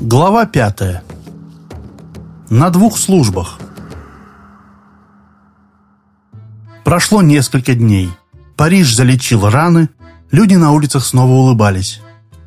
Глава пятая. На двух службах. Прошло несколько дней. Париж залечил раны, люди на улицах снова улыбались.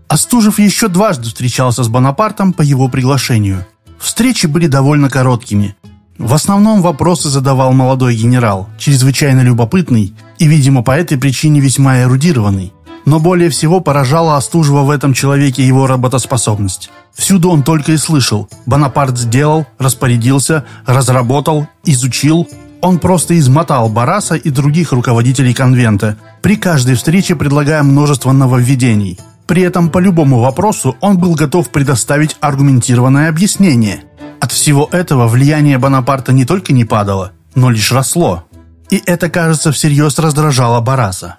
Остужев еще дважды встречался с Бонапартом по его приглашению. Встречи были довольно короткими. В основном вопросы задавал молодой генерал, чрезвычайно любопытный и, видимо, по этой причине весьма эрудированный. Но более всего поражала Остужева в этом человеке его работоспособность. Всюду он только и слышал. Бонапарт сделал, распорядился, разработал, изучил. Он просто измотал Бараса и других руководителей конвента, при каждой встрече предлагая множество нововведений. При этом по любому вопросу он был готов предоставить аргументированное объяснение. От всего этого влияние Бонапарта не только не падало, но лишь росло. И это, кажется, всерьез раздражало Бараса.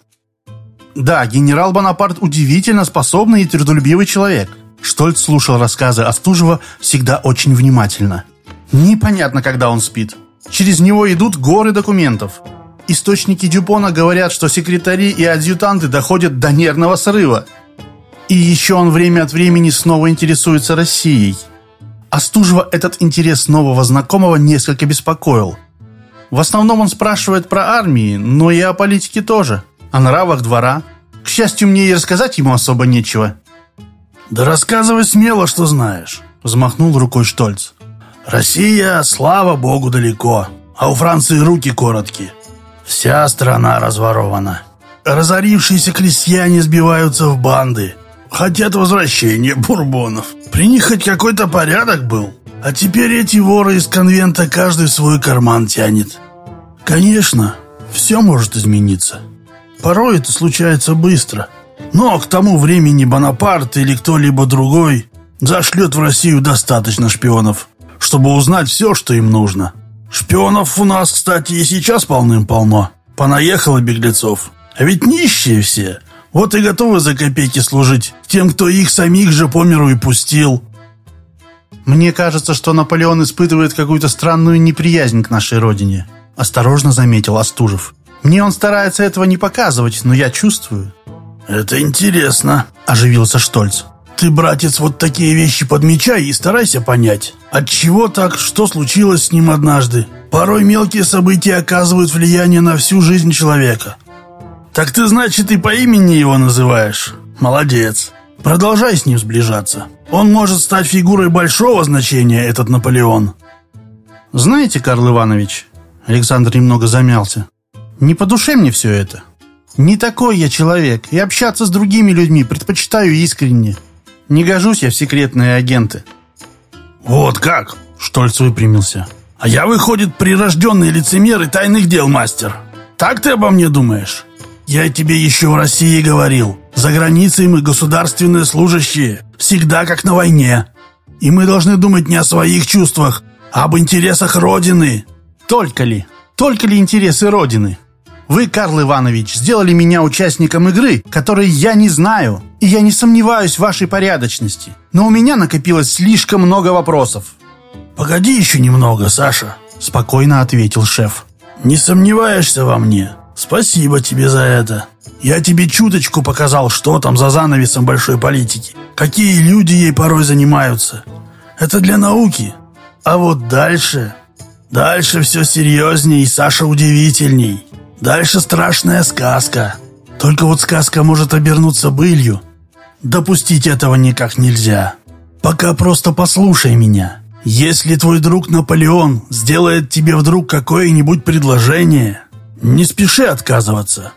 Да, генерал Бонапарт удивительно способный и трудолюбивый человек. Штольц слушал рассказы Остужева всегда очень внимательно. Непонятно, когда он спит. Через него идут горы документов. Источники Дюпона говорят, что секретари и адъютанты доходят до нервного срыва. И еще он время от времени снова интересуется Россией. Остужева этот интерес нового знакомого несколько беспокоил. В основном он спрашивает про армии, но и о политике тоже. О нравах двора. К счастью, мне и рассказать ему особо нечего. «Да рассказывай смело, что знаешь», — взмахнул рукой Штольц. «Россия, слава богу, далеко, а у Франции руки короткие. Вся страна разворована. Разорившиеся крестьяне сбиваются в банды, хотят возвращения бурбонов. При них хоть какой-то порядок был, а теперь эти воры из конвента каждый в свой карман тянет. Конечно, все может измениться. Порой это случается быстро». Но к тому времени Бонапарт или кто-либо другой зашлет в Россию достаточно шпионов, чтобы узнать все, что им нужно. Шпионов у нас, кстати, и сейчас полным-полно. Понаехало беглецов. А ведь нищие все. Вот и готовы за копейки служить тем, кто их самих же по миру и пустил. Мне кажется, что Наполеон испытывает какую-то странную неприязнь к нашей родине. Осторожно заметил Остужев. Мне он старается этого не показывать, но я чувствую. «Это интересно», – оживился Штольц. «Ты, братец, вот такие вещи подмечай и старайся понять. От чего так, что случилось с ним однажды? Порой мелкие события оказывают влияние на всю жизнь человека». «Так ты, значит, и по имени его называешь? Молодец. Продолжай с ним сближаться. Он может стать фигурой большого значения, этот Наполеон». «Знаете, Карл Иванович...» Александр немного замялся. «Не по душе мне все это. Не такой я человек, и общаться с другими людьми предпочитаю искренне. Не гожусь я в секретные агенты». «Вот как?» – Штольц выпрямился. «А я, выходит, прирожденный лицемер и тайных дел мастер. Так ты обо мне думаешь? Я тебе еще в России говорил. За границей мы государственные служащие, всегда как на войне. И мы должны думать не о своих чувствах, а об интересах Родины». «Только ли? Только ли интересы Родины?» Вы, Карл Иванович, сделали меня участником игры, которой я не знаю, и я не сомневаюсь в вашей порядочности. Но у меня накопилось слишком много вопросов». «Погоди еще немного, Саша», — спокойно ответил шеф. «Не сомневаешься во мне? Спасибо тебе за это. Я тебе чуточку показал, что там за занавесом большой политики. Какие люди ей порой занимаются. Это для науки. А вот дальше... Дальше все серьезней, и Саша удивительней. Дальше страшная сказка. Только вот сказка может обернуться былью. Допустить этого никак нельзя. Пока просто послушай меня. Если твой друг Наполеон сделает тебе вдруг какое-нибудь предложение, не спеши отказываться».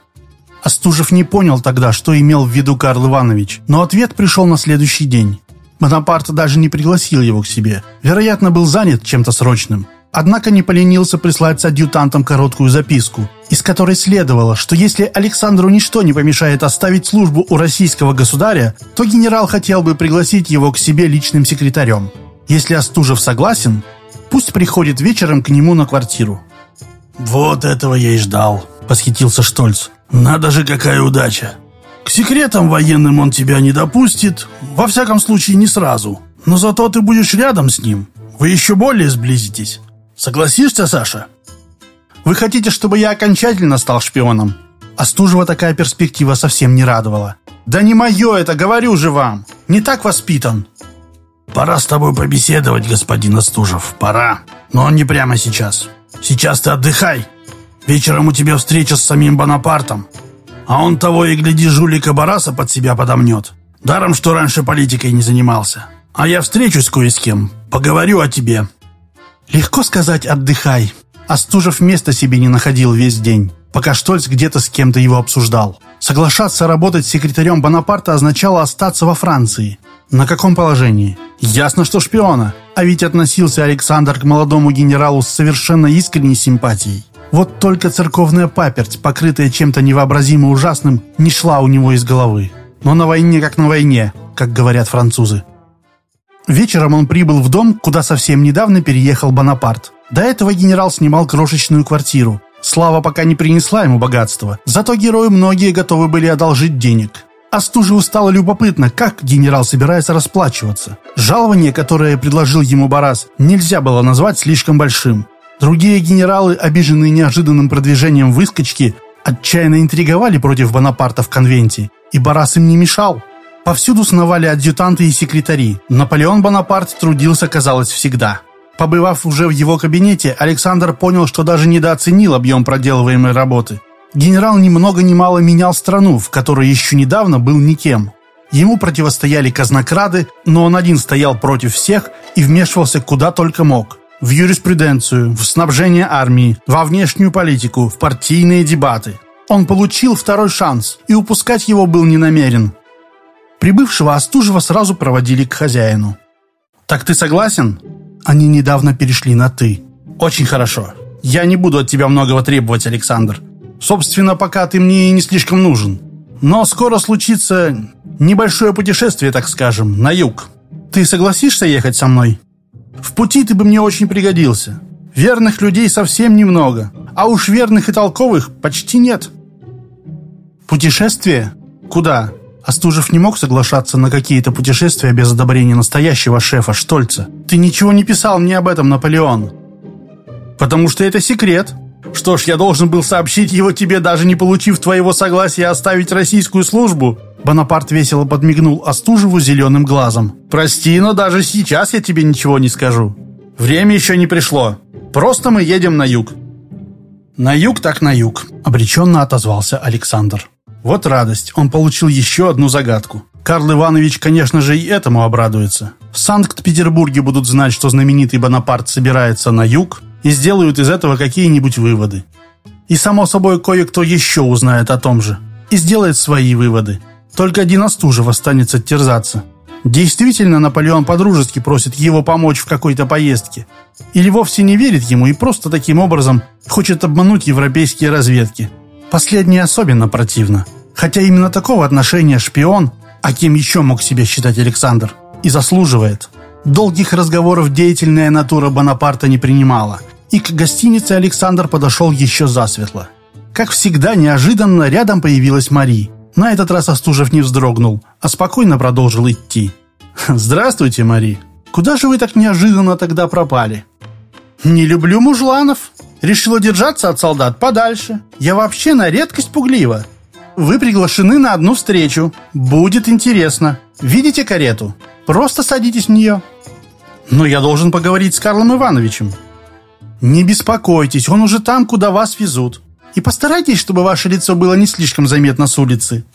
Остужев не понял тогда, что имел в виду Карл Иванович, но ответ пришел на следующий день. Бонапарт даже не пригласил его к себе. Вероятно, был занят чем-то срочным. Однако не поленился прислать с адъютантом короткую записку, из которой следовало, что если Александру ничто не помешает оставить службу у российского государя, то генерал хотел бы пригласить его к себе личным секретарем. Если Остужев согласен, пусть приходит вечером к нему на квартиру. «Вот этого я и ждал», — восхитился Штольц. «Надо же, какая удача! К секретам военным он тебя не допустит, во всяком случае не сразу. Но зато ты будешь рядом с ним, вы еще более сблизитесь». Согласишься, Саша? Вы хотите, чтобы я окончательно стал шпионом? Остужева такая перспектива совсем не радовала. Да не мое это, говорю же вам. Не так воспитан. «Пора с тобой побеседовать, господин Остужев, пора. Но не прямо сейчас. Сейчас ты отдыхай. Вечером у тебя встреча с самим Бонапартом. А он того и гляди жулика Бараса под себя подомнет. Даром, что раньше политикой не занимался. А я встречусь кое с кем, поговорю о тебе». Легко сказать «отдыхай». Остужев места себе не находил весь день, пока Штольц где-то с кем-то его обсуждал. Соглашаться работать секретарем Бонапарта означало остаться во Франции. На каком положении? Ясно, что шпиона. А ведь относился Александр к молодому генералу с совершенно искренней симпатией. Вот только церковная паперть, покрытая чем-то невообразимо ужасным, не шла у него из головы. Но на войне как на войне, как говорят французы. Вечером он прибыл в дом, куда совсем недавно переехал Бонапарт. До этого генерал снимал крошечную квартиру. Слава пока не принесла ему богатства, зато герою многие готовы были одолжить денег. Астужеву стало любопытно, как генерал собирается расплачиваться. Жалование, которое предложил ему Барас, нельзя было назвать слишком большим. Другие генералы, обиженные неожиданным продвижением выскочки, отчаянно интриговали против Бонапарта в конвенте, и Барас им не мешал. Повсюду сновали адъютанты и секретари. Наполеон Бонапарт трудился, казалось, всегда. Побывав уже в его кабинете, Александр понял, что даже недооценил объем проделываемой работы. Генерал ни много ни мало менял страну, в которой еще недавно был никем. Ему противостояли казнокрады, но он один стоял против всех и вмешивался куда только мог в юриспруденцию, в снабжение армии, во внешнюю политику, в партийные дебаты. Он получил второй шанс, и упускать его был не намерен. Прибывшего Остужева сразу проводили к хозяину. «Так ты согласен?» Они недавно перешли на «ты». «Очень хорошо. Я не буду от тебя многого требовать, Александр. Собственно, пока ты мне не слишком нужен. Но скоро случится небольшое путешествие, так скажем, на юг. Ты согласишься ехать со мной?» В пути ты бы мне очень пригодился. Верных людей совсем немного, а уж верных и толковых почти нет. Путешествие? Куда? Остужев не мог соглашаться на какие-то путешествия без одобрения настоящего шефа Штольца. Ты ничего не писал мне об этом, Наполеон. Потому что это секрет. Что ж, я должен был сообщить его тебе, даже не получив твоего согласия оставить российскую службу. Бонапарт весело подмигнул Остужеву зеленым глазом. «Прости, но даже сейчас я тебе ничего не скажу. Время еще не пришло. Просто мы едем на юг». «На юг так на юг», — обреченно отозвался Александр. Вот радость, он получил еще одну загадку. Карл Иванович, конечно же, и этому обрадуется. В Санкт-Петербурге будут знать, что знаменитый Бонапарт собирается на юг, и сделают из этого какие-нибудь выводы. И, само собой, кое-кто еще узнает о том же и сделает свои выводы. Только один Остужев останется терзаться. Действительно, Наполеон подружески просит его помочь в какой-то поездке. Или вовсе не верит ему и просто таким образом хочет обмануть европейские разведки. Последнее особенно противно. Хотя именно такого отношения шпион, а кем еще мог себя считать Александр, и заслуживает. Долгих разговоров деятельная натура Бонапарта не принимала, и к гостинице Александр подошел еще засветло. Как всегда, неожиданно рядом появилась Мари – на этот раз Остужев не вздрогнул, а спокойно продолжил идти. «Здравствуйте, Мари. Куда же вы так неожиданно тогда пропали?» «Не люблю мужланов. Решила держаться от солдат подальше. Я вообще на редкость пуглива. Вы приглашены на одну встречу. Будет интересно. Видите карету? Просто садитесь в нее». «Но я должен поговорить с Карлом Ивановичем». «Не беспокойтесь, он уже там, куда вас везут. И постарайтесь, чтобы ваше лицо было не слишком заметно с улицы».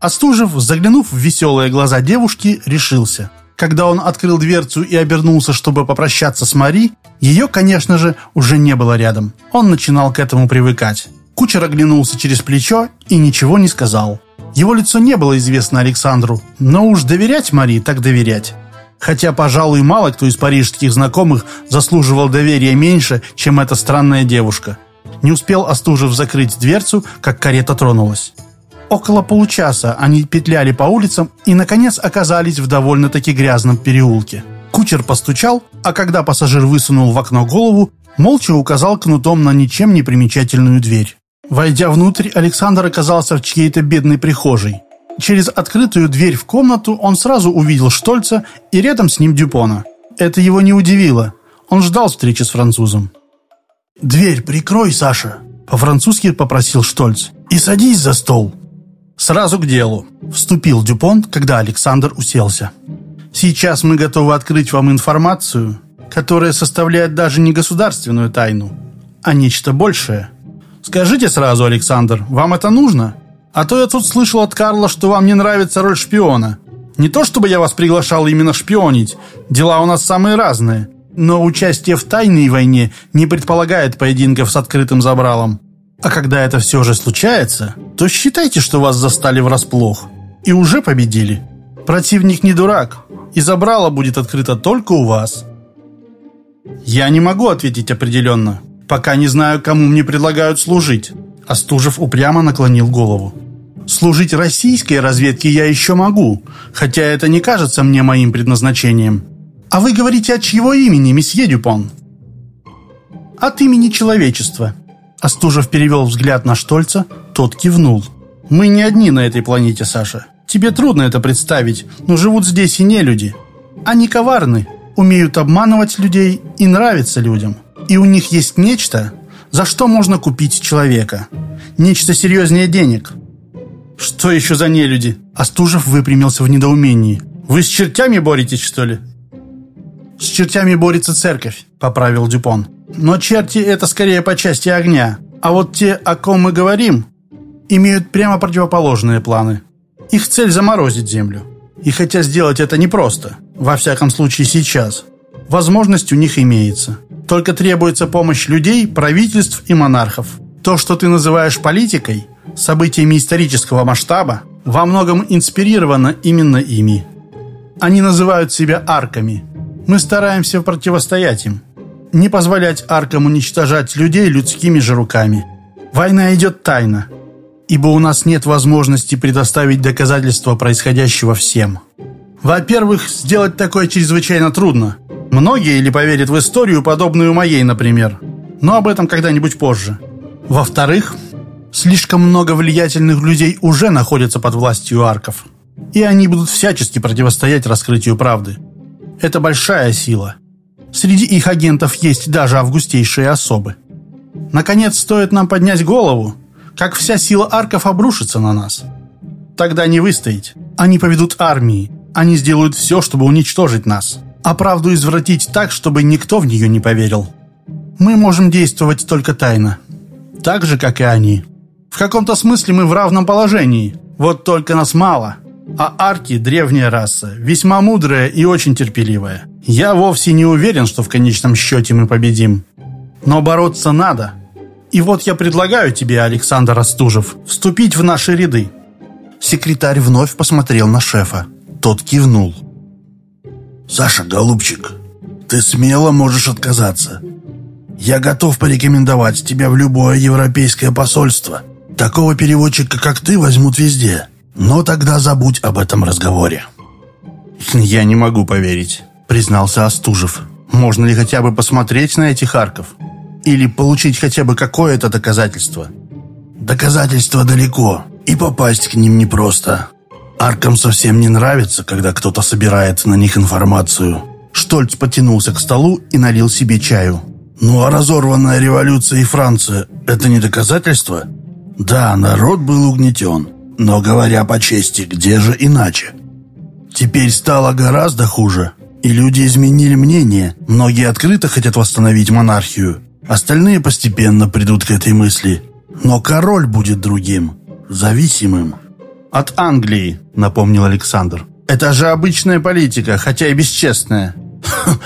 Остужев, заглянув в веселые глаза девушки, решился. Когда он открыл дверцу и обернулся, чтобы попрощаться с Мари, ее, конечно же, уже не было рядом. Он начинал к этому привыкать. Кучер оглянулся через плечо и ничего не сказал. Его лицо не было известно Александру, но уж доверять Мари так доверять. Хотя, пожалуй, мало кто из парижских знакомых заслуживал доверия меньше, чем эта странная девушка. Не успел Остужев закрыть дверцу, как карета тронулась. Около получаса они петляли по улицам и, наконец, оказались в довольно-таки грязном переулке. Кучер постучал, а когда пассажир высунул в окно голову, молча указал кнутом на ничем не примечательную дверь. Войдя внутрь, Александр оказался в чьей-то бедной прихожей. Через открытую дверь в комнату он сразу увидел Штольца и рядом с ним Дюпона. Это его не удивило. Он ждал встречи с французом. «Дверь прикрой, Саша», — по-французски попросил Штольц. «И садись за стол». «Сразу к делу», — вступил Дюпон, когда Александр уселся. Сейчас мы готовы открыть вам информацию, которая составляет даже не государственную тайну, а нечто большее. Скажите сразу, Александр, вам это нужно? А то я тут слышал от Карла, что вам не нравится роль шпиона. Не то чтобы я вас приглашал именно шпионить, дела у нас самые разные, но участие в тайной войне не предполагает поединков с открытым забралом. А когда это все же случается, то считайте, что вас застали врасплох. И уже победили. Противник не дурак, и забрало будет открыто только у вас. Я не могу ответить определенно, пока не знаю, кому мне предлагают служить. Остужев упрямо наклонил голову. Служить российской разведке я еще могу, хотя это не кажется мне моим предназначением. А вы говорите от чьего имени, месье Дюпон? От имени человечества. Остужев перевел взгляд на Штольца, тот кивнул. Мы не одни на этой планете, Саша. Тебе трудно это представить, но живут здесь и не люди. Они коварны, умеют обманывать людей и нравятся людям. И у них есть нечто, за что можно купить человека. Нечто серьезнее денег. Что еще за нелюди? Остужев выпрямился в недоумении. Вы с чертями боретесь, что ли? «С чертями борется церковь», — поправил Дюпон. «Но черти — это скорее по части огня. А вот те, о ком мы говорим, имеют прямо противоположные планы. Их цель — заморозить землю. И хотя сделать это непросто, во всяком случае сейчас, возможность у них имеется. Только требуется помощь людей, правительств и монархов. То, что ты называешь политикой, событиями исторического масштаба, во многом инспирировано именно ими. Они называют себя арками — мы стараемся противостоять им. Не позволять аркам уничтожать людей людскими же руками. Война идет тайно, ибо у нас нет возможности предоставить доказательства происходящего всем. Во-первых, сделать такое чрезвычайно трудно. Многие или поверят в историю, подобную моей, например. Но об этом когда-нибудь позже. Во-вторых, слишком много влиятельных людей уже находятся под властью арков. И они будут всячески противостоять раскрытию правды. Это большая сила. Среди их агентов есть даже августейшие особы. Наконец, стоит нам поднять голову, как вся сила арков обрушится на нас. Тогда не выстоять. Они поведут армии. Они сделают все, чтобы уничтожить нас. А правду извратить так, чтобы никто в нее не поверил. Мы можем действовать только тайно. Так же, как и они. В каком-то смысле мы в равном положении. Вот только нас мало – а арки – древняя раса, весьма мудрая и очень терпеливая. Я вовсе не уверен, что в конечном счете мы победим. Но бороться надо. И вот я предлагаю тебе, Александр Остужев, вступить в наши ряды». Секретарь вновь посмотрел на шефа. Тот кивнул. «Саша, голубчик, ты смело можешь отказаться. Я готов порекомендовать тебя в любое европейское посольство. Такого переводчика, как ты, возьмут везде. Но тогда забудь об этом разговоре. «Я не могу поверить», — признался Остужев. «Можно ли хотя бы посмотреть на этих арков? Или получить хотя бы какое-то доказательство?» «Доказательства далеко, и попасть к ним непросто. Аркам совсем не нравится, когда кто-то собирает на них информацию». Штольц потянулся к столу и налил себе чаю. «Ну а разорванная революция и Франция – это не доказательство?» «Да, народ был угнетен». Но, говоря по чести, где же иначе? Теперь стало гораздо хуже, и люди изменили мнение. Многие открыто хотят восстановить монархию. Остальные постепенно придут к этой мысли. Но король будет другим, зависимым. «От Англии», — напомнил Александр. «Это же обычная политика, хотя и бесчестная».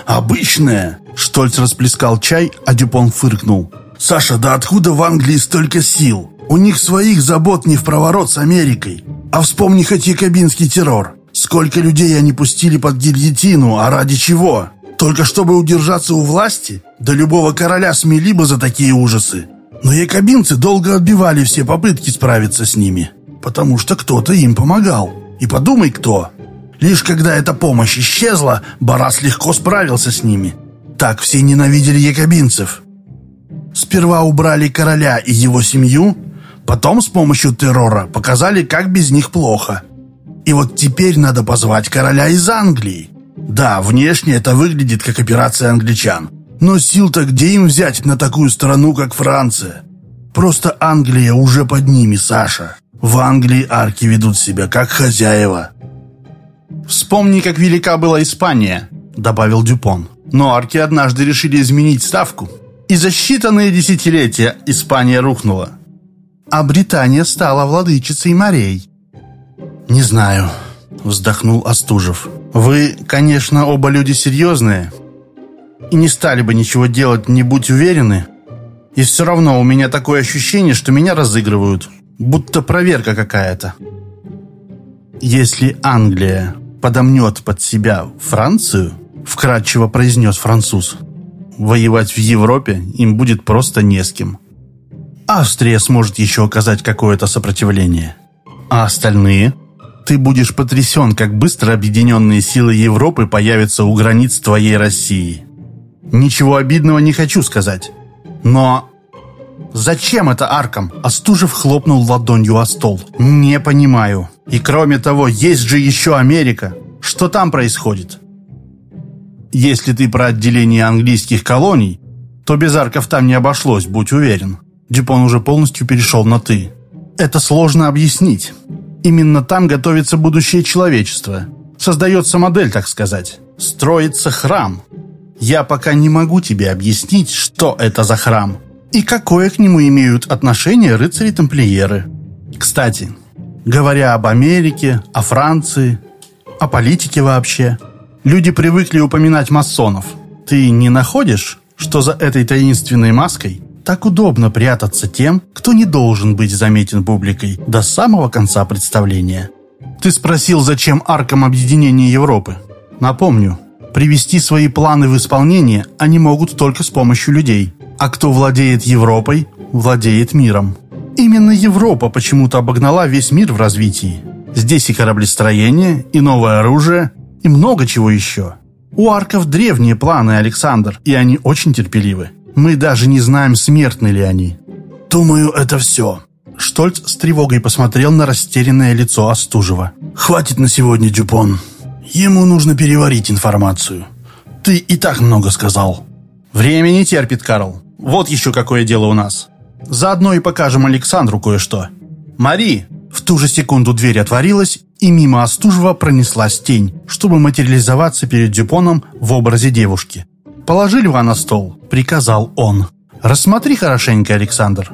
«Обычная?» Штольц расплескал чай, а Дюпон фыркнул. «Саша, да откуда в Англии столько сил? У них своих забот не в проворот с Америкой. А вспомни хоть якобинский террор. Сколько людей они пустили под гильотину, а ради чего? Только чтобы удержаться у власти? Да любого короля смели бы за такие ужасы. Но якобинцы долго отбивали все попытки справиться с ними. Потому что кто-то им помогал. И подумай, кто. Лишь когда эта помощь исчезла, Барас легко справился с ними. Так все ненавидели якобинцев. Сперва убрали короля и его семью, Потом с помощью террора показали, как без них плохо. И вот теперь надо позвать короля из Англии. Да, внешне это выглядит как операция англичан. Но сил-то где им взять на такую страну, как Франция? Просто Англия уже под ними, Саша. В Англии арки ведут себя как хозяева. Вспомни, как велика была Испания, добавил Дюпон. Но арки однажды решили изменить ставку. И за считанные десятилетия Испания рухнула. А Британия стала владычицей морей. «Не знаю», — вздохнул Остужев. «Вы, конечно, оба люди серьезные, и не стали бы ничего делать, не будь уверены. И все равно у меня такое ощущение, что меня разыгрывают, будто проверка какая-то. Если Англия подомнет под себя Францию, вкратчиво произнес француз, воевать в Европе им будет просто не с кем. Австрия сможет еще оказать какое-то сопротивление. А остальные? Ты будешь потрясен, как быстро объединенные силы Европы появятся у границ твоей России. Ничего обидного не хочу сказать. Но Зачем это аркам? Остужев хлопнул ладонью о стол. Не понимаю. И кроме того, есть же еще Америка. Что там происходит? Если ты про отделение английских колоний, то без арков там не обошлось, будь уверен. Дюпон уже полностью перешел на «ты». Это сложно объяснить. Именно там готовится будущее человечества. Создается модель, так сказать. Строится храм. Я пока не могу тебе объяснить, что это за храм и какое к нему имеют отношение рыцари-тамплиеры. Кстати, говоря об Америке, о Франции, о политике вообще, люди привыкли упоминать масонов. Ты не находишь, что за этой таинственной маской так удобно прятаться тем, кто не должен быть заметен публикой до самого конца представления? Ты спросил, зачем аркам объединения Европы? Напомню, Привести свои планы в исполнение они могут только с помощью людей. А кто владеет Европой, владеет миром. Именно Европа почему-то обогнала весь мир в развитии. Здесь и кораблестроение, и новое оружие, и много чего еще. У арков древние планы, Александр, и они очень терпеливы. Мы даже не знаем, смертны ли они. Думаю, это все. Штольц с тревогой посмотрел на растерянное лицо Остужева. «Хватит на сегодня, Дюпон. Ему нужно переварить информацию. Ты и так много сказал. Время не терпит, Карл. Вот еще какое дело у нас. Заодно и покажем Александру кое-что. Мари! В ту же секунду дверь отворилась, и мимо Остужева пронеслась тень, чтобы материализоваться перед Дюпоном в образе девушки. «Положи льва на стол», — приказал он. «Рассмотри хорошенько, Александр.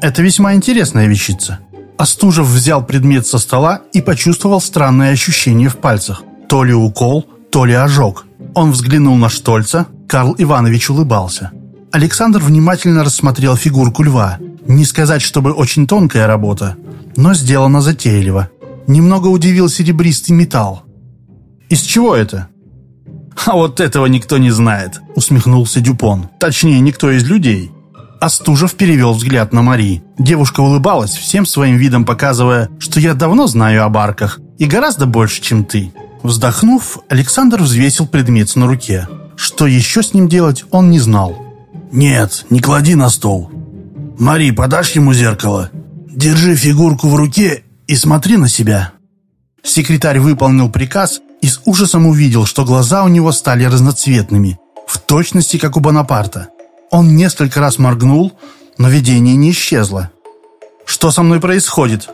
Это весьма интересная вещица. Остужев взял предмет со стола и почувствовал странное ощущение в пальцах. То ли укол, то ли ожог. Он взглянул на Штольца, Карл Иванович улыбался. Александр внимательно рассмотрел фигурку льва. Не сказать, чтобы очень тонкая работа, но сделана затейливо. Немного удивил серебристый металл. «Из чего это?» «А вот этого никто не знает», — усмехнулся Дюпон. «Точнее, никто из людей. Остужев перевел взгляд на Мари. Девушка улыбалась, всем своим видом показывая, что я давно знаю о барках и гораздо больше, чем ты. Вздохнув, Александр взвесил предмет на руке. Что еще с ним делать, он не знал. «Нет, не клади на стол. Мари, подашь ему зеркало? Держи фигурку в руке и смотри на себя». Секретарь выполнил приказ и с ужасом увидел, что глаза у него стали разноцветными, в точности, как у Бонапарта. Он несколько раз моргнул, но видение не исчезло. «Что со мной происходит?»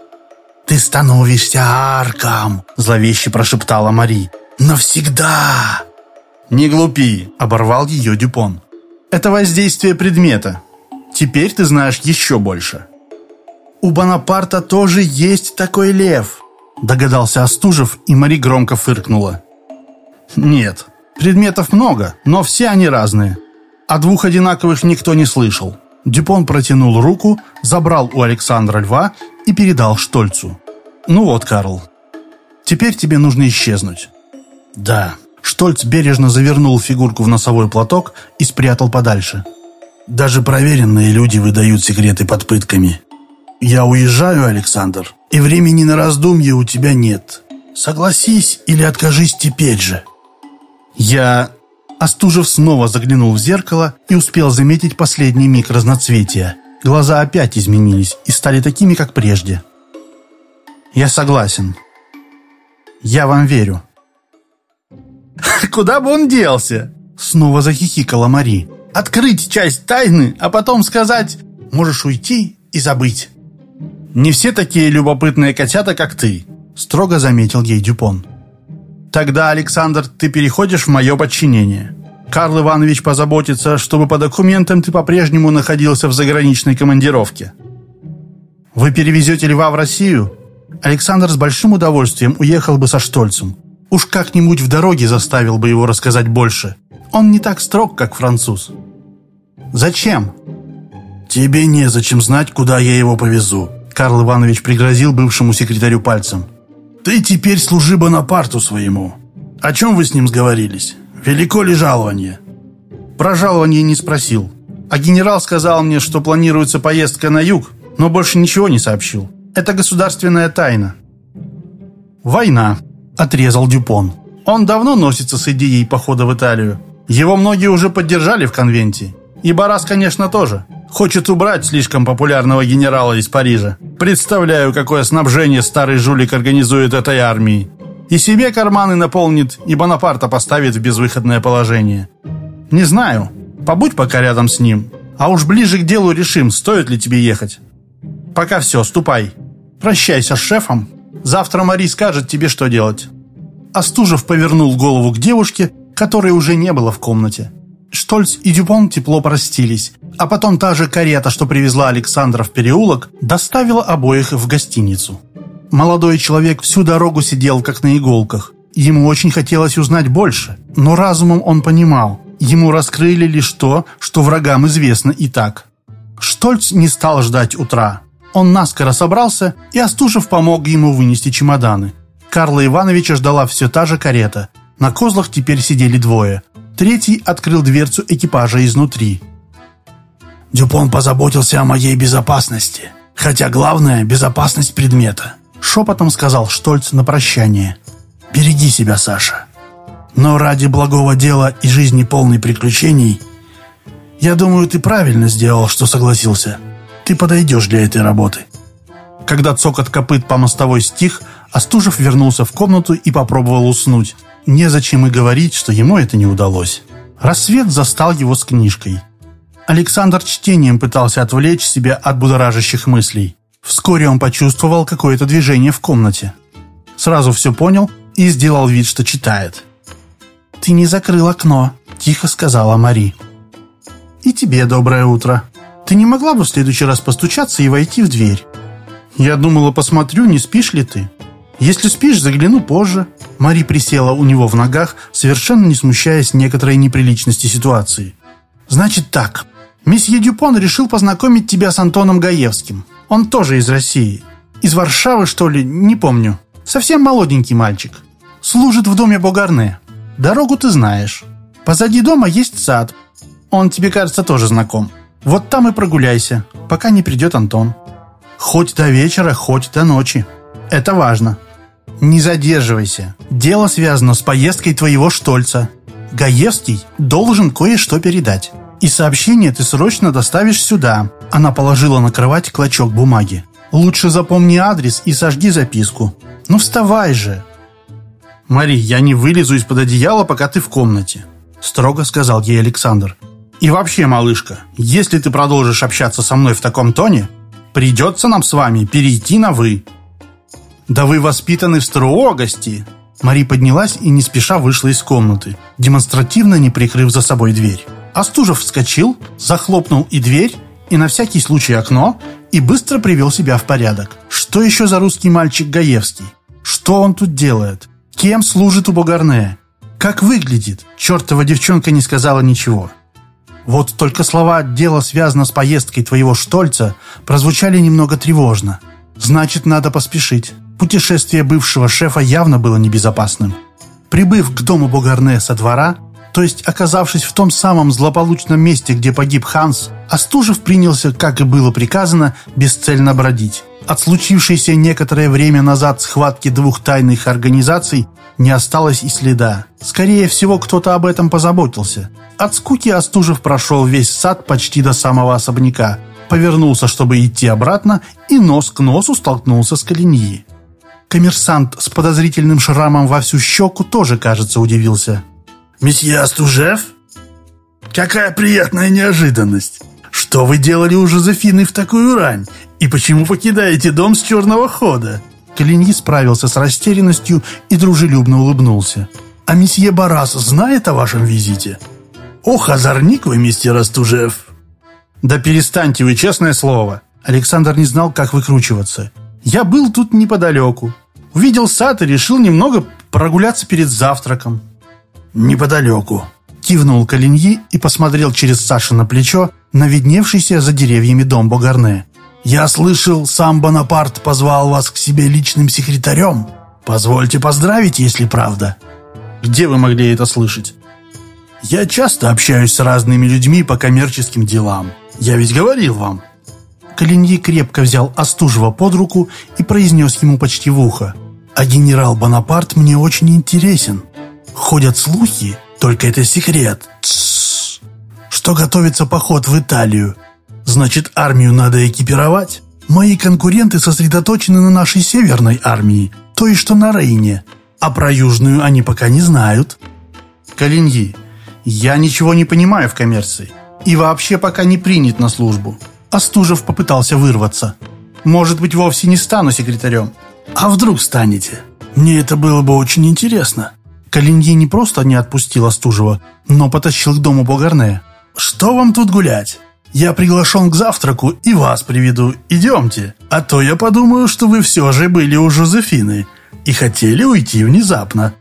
«Ты становишься арком», — зловеще прошептала Мари. «Навсегда!» «Не глупи», — оборвал ее Дюпон. «Это воздействие предмета. Теперь ты знаешь еще больше». «У Бонапарта тоже есть такой лев», — догадался Остужев, и Мари громко фыркнула. «Нет, предметов много, но все они разные. О двух одинаковых никто не слышал. Дюпон протянул руку, забрал у Александра льва и передал Штольцу. «Ну вот, Карл, теперь тебе нужно исчезнуть». «Да». Штольц бережно завернул фигурку в носовой платок и спрятал подальше. «Даже проверенные люди выдают секреты под пытками. Я уезжаю, Александр, и времени на раздумье у тебя нет. Согласись или откажись теперь же». «Я Остужев снова заглянул в зеркало и успел заметить последний миг разноцветия. Глаза опять изменились и стали такими, как прежде. «Я согласен. Я вам верю». «Куда бы он делся?» Снова захихикала Мари. «Открыть часть тайны, а потом сказать «можешь уйти и забыть». «Не все такие любопытные котята, как ты», строго заметил ей Дюпон. Тогда, Александр, ты переходишь в мое подчинение. Карл Иванович позаботится, чтобы по документам ты по-прежнему находился в заграничной командировке. Вы перевезете Льва в Россию? Александр с большим удовольствием уехал бы со Штольцем. Уж как-нибудь в дороге заставил бы его рассказать больше. Он не так строг, как француз. Зачем? Тебе незачем знать, куда я его повезу. Карл Иванович пригрозил бывшему секретарю пальцем. Ты теперь служи Бонапарту своему. О чем вы с ним сговорились? Велико ли жалование? Про жалование не спросил. А генерал сказал мне, что планируется поездка на юг, но больше ничего не сообщил. Это государственная тайна. Война, отрезал Дюпон. Он давно носится с идеей похода в Италию. Его многие уже поддержали в конвенте. И Барас, конечно, тоже. Хочет убрать слишком популярного генерала из Парижа. Представляю, какое снабжение старый жулик организует этой армии. И себе карманы наполнит, и Бонапарта поставит в безвыходное положение. Не знаю. Побудь пока рядом с ним. А уж ближе к делу решим, стоит ли тебе ехать. Пока все, ступай. Прощайся с шефом. Завтра Мари скажет тебе, что делать. Остужев повернул голову к девушке, которой уже не было в комнате. Штольц и Дюпон тепло простились, а потом та же карета, что привезла Александра в переулок, доставила обоих в гостиницу. Молодой человек всю дорогу сидел как на иголках. Ему очень хотелось узнать больше, но разумом он понимал, ему раскрыли лишь то, что врагам известно и так. Штольц не стал ждать утра. Он наскоро собрался, и Остушев помог ему вынести чемоданы. Карла Ивановича ждала все та же карета. На козлах теперь сидели двое. Третий открыл дверцу экипажа изнутри. «Дюпон позаботился о моей безопасности. Хотя главное – безопасность предмета», – шепотом сказал Штольц на прощание. «Береги себя, Саша. Но ради благого дела и жизни полной приключений, я думаю, ты правильно сделал, что согласился. Ты подойдешь для этой работы». Когда цокот копыт по мостовой стих, Остужев вернулся в комнату и попробовал уснуть. Незачем и говорить, что ему это не удалось. Рассвет застал его с книжкой. Александр чтением пытался отвлечь себя от будоражащих мыслей. Вскоре он почувствовал какое-то движение в комнате. Сразу все понял и сделал вид, что читает. «Ты не закрыл окно», – тихо сказала Мари. «И тебе доброе утро. Ты не могла бы в следующий раз постучаться и войти в дверь?» «Я думала, посмотрю, не спишь ли ты?» «Если спишь, загляну позже». Мари присела у него в ногах, совершенно не смущаясь некоторой неприличности ситуации. «Значит так. Месье Дюпон решил познакомить тебя с Антоном Гаевским. Он тоже из России. Из Варшавы, что ли, не помню. Совсем молоденький мальчик. Служит в доме Богарне. Дорогу ты знаешь. Позади дома есть сад. Он тебе, кажется, тоже знаком. Вот там и прогуляйся, пока не придет Антон. Хоть до вечера, хоть до ночи. Это важно. Не задерживайся. Дело связано с поездкой твоего Штольца. Гаевский должен кое-что передать. И сообщение ты срочно доставишь сюда. Она положила на кровать клочок бумаги. Лучше запомни адрес и сожги записку. Ну вставай же. Мари, я не вылезу из-под одеяла, пока ты в комнате. Строго сказал ей Александр. И вообще, малышка, если ты продолжишь общаться со мной в таком тоне, придется нам с вами перейти на «вы». «Да вы воспитаны в строгости!» Мари поднялась и не спеша вышла из комнаты, демонстративно не прикрыв за собой дверь. Остужев вскочил, захлопнул и дверь, и на всякий случай окно, и быстро привел себя в порядок. Что еще за русский мальчик Гаевский? Что он тут делает? Кем служит у Бугарне? Как выглядит? Чертова девчонка не сказала ничего. Вот только слова «дело связано с поездкой твоего Штольца» прозвучали немного тревожно. Значит, надо поспешить. Путешествие бывшего шефа явно было небезопасным. Прибыв к дому Богарне со двора, то есть оказавшись в том самом злополучном месте, где погиб Ханс, Остужев принялся, как и было приказано, бесцельно бродить. От случившейся некоторое время назад схватки двух тайных организаций не осталось и следа. Скорее всего, кто-то об этом позаботился. От скуки Остужев прошел весь сад почти до самого особняка, повернулся, чтобы идти обратно, и нос к носу столкнулся с Калиньи. Коммерсант с подозрительным шрамом во всю щеку тоже, кажется, удивился. «Месье Астужев? Какая приятная неожиданность! Что вы делали у Жозефины в такую рань? И почему покидаете дом с черного хода? Калиньи справился с растерянностью и дружелюбно улыбнулся. «А месье Барас знает о вашем визите?» «Ох, озорник вы, мистер Астужев!» «Да перестаньте вы, честное слово!» Александр не знал, как выкручиваться. «Я был тут неподалеку. Увидел сад и решил немного прогуляться перед завтраком». «Неподалеку», — кивнул Калиньи и посмотрел через Саши на плечо на видневшийся за деревьями дом Богарне. «Я слышал, сам Бонапарт позвал вас к себе личным секретарем. Позвольте поздравить, если правда». «Где вы могли это слышать?» «Я часто общаюсь с разными людьми по коммерческим делам. Я ведь говорил вам». Калиньи крепко взял Остужева под руку и произнес ему почти в ухо. «А генерал Бонапарт мне очень интересен. Ходят слухи, только это секрет. Тссс, что готовится поход в Италию. Значит, армию надо экипировать. Мои конкуренты сосредоточены на нашей северной армии, то есть что на Рейне. А про южную они пока не знают». «Калиньи, я ничего не понимаю в коммерции и вообще пока не принят на службу. Остужев попытался вырваться. Может быть, вовсе не стану секретарем. А вдруг станете? Мне это было бы очень интересно. Калиньи не просто не отпустил Остужева, но потащил к дому Богарне. Что вам тут гулять? Я приглашен к завтраку и вас приведу. Идемте. А то я подумаю, что вы все же были у Жозефины и хотели уйти внезапно.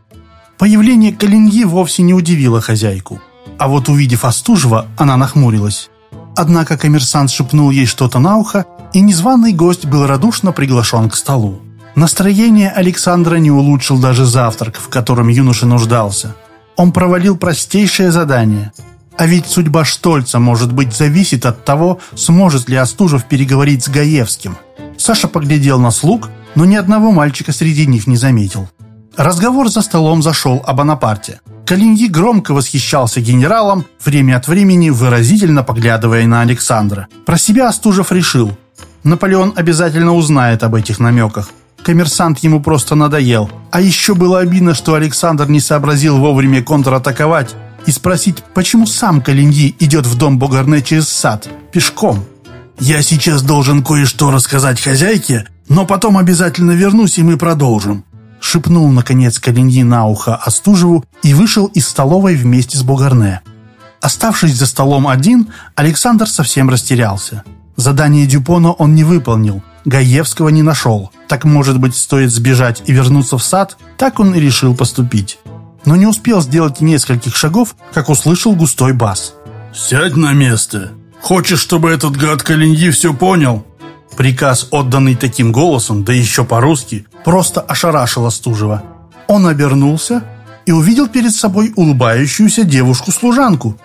Появление Калиньи вовсе не удивило хозяйку. А вот увидев Остужева, она нахмурилась. Однако коммерсант шепнул ей что-то на ухо, и незваный гость был радушно приглашен к столу. Настроение Александра не улучшил даже завтрак, в котором юноша нуждался. Он провалил простейшее задание. А ведь судьба Штольца, может быть, зависит от того, сможет ли Остужев переговорить с Гаевским. Саша поглядел на слуг, но ни одного мальчика среди них не заметил. Разговор за столом зашел о Бонапарте. Калиньи громко восхищался генералом, время от времени выразительно поглядывая на Александра. Про себя Остужев решил. Наполеон обязательно узнает об этих намеках. Коммерсант ему просто надоел. А еще было обидно, что Александр не сообразил вовремя контратаковать и спросить, почему сам Калиньи идет в дом Богарне через сад, пешком. «Я сейчас должен кое-что рассказать хозяйке, но потом обязательно вернусь, и мы продолжим», шепнул, наконец, Калиньи на ухо Остужеву и вышел из столовой вместе с Бугарне. Оставшись за столом один, Александр совсем растерялся. Задание Дюпона он не выполнил, Гаевского не нашел. Так, может быть, стоит сбежать и вернуться в сад? Так он и решил поступить. Но не успел сделать нескольких шагов, как услышал густой бас. «Сядь на место. Хочешь, чтобы этот гад Калиньи все понял?» Приказ, отданный таким голосом, да еще по-русски, просто ошарашил Остужева. Он обернулся и увидел перед собой улыбающуюся девушку-служанку.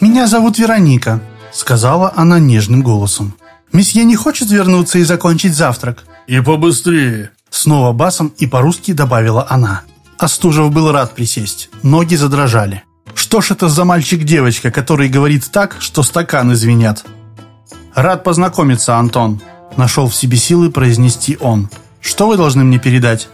«Меня зовут Вероника», — сказала она нежным голосом. «Месье не хочет вернуться и закончить завтрак?» «И побыстрее», — снова басом и по-русски добавила она. Остужев был рад присесть, ноги задрожали. Что ж это за мальчик-девочка, который говорит так, что стаканы звенят? «Рад познакомиться, Антон», Нашел в себе силы произнести он. «Что вы должны мне передать?»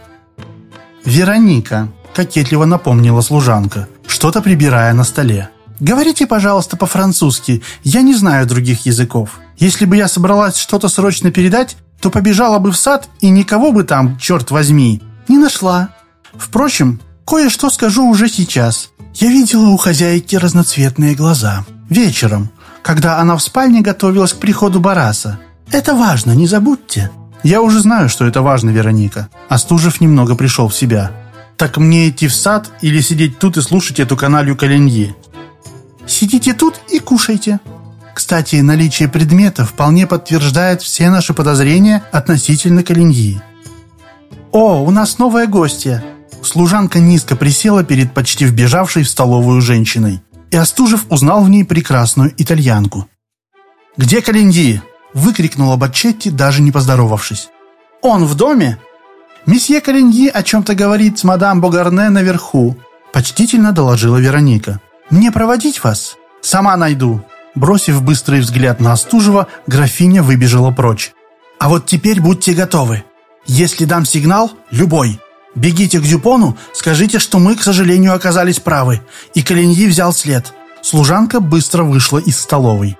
«Вероника», — кокетливо напомнила служанка, что-то прибирая на столе. «Говорите, пожалуйста, по-французски. Я не знаю других языков. Если бы я собралась что-то срочно передать, то побежала бы в сад и никого бы там, черт возьми, не нашла. Впрочем, кое-что скажу уже сейчас. Я видела у хозяйки разноцветные глаза. Вечером, когда она в спальне готовилась к приходу Бараса. Это важно, не забудьте. Я уже знаю, что это важно, Вероника. Остужев немного пришел в себя. Так мне идти в сад или сидеть тут и слушать эту каналью Калиньи? Сидите тут и кушайте. Кстати, наличие предмета вполне подтверждает все наши подозрения относительно Калиньи. О, у нас новая гостья. Служанка низко присела перед почти вбежавшей в столовую женщиной. И Остужев узнал в ней прекрасную итальянку. «Где Калиньи?» Выкрикнула Бачетти, даже не поздоровавшись. «Он в доме?» «Месье Калиньи о чем-то говорит с мадам Богарне наверху», почтительно доложила Вероника. «Мне проводить вас?» «Сама найду». Бросив быстрый взгляд на Остужева, графиня выбежала прочь. «А вот теперь будьте готовы. Если дам сигнал, любой, бегите к Дюпону, скажите, что мы, к сожалению, оказались правы, и Калиньи взял след». Служанка быстро вышла из столовой.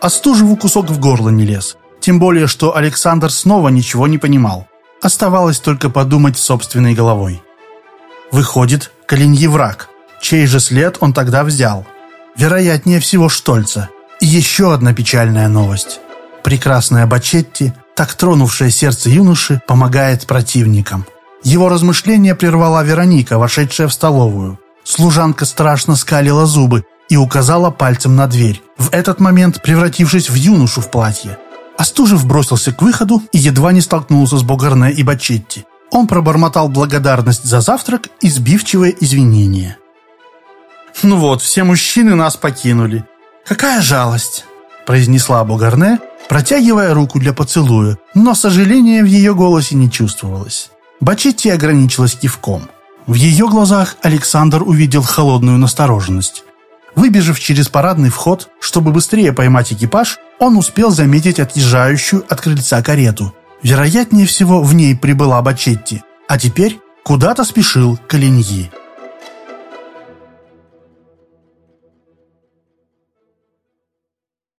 Остужеву кусок в горло не лез. Тем более, что Александр снова ничего не понимал. Оставалось только подумать собственной головой. Выходит, Калиньи враг. Чей же след он тогда взял? Вероятнее всего Штольца. И еще одна печальная новость. Прекрасная Бачетти, так тронувшая сердце юноши, помогает противникам. Его размышления прервала Вероника, вошедшая в столовую. Служанка страшно скалила зубы и указала пальцем на дверь, в этот момент превратившись в юношу в платье. Остужев бросился к выходу и едва не столкнулся с Богарне и Бачетти. Он пробормотал благодарность за завтрак и сбивчивое извинение. «Ну вот, все мужчины нас покинули. Какая жалость!» произнесла Богарне, протягивая руку для поцелуя, но сожаления в ее голосе не чувствовалось. Бачетти ограничилась кивком. В ее глазах Александр увидел холодную настороженность. Выбежав через парадный вход, чтобы быстрее поймать экипаж, он успел заметить отъезжающую от крыльца карету. Вероятнее всего, в ней прибыла Бачетти, а теперь куда-то спешил Калиньи.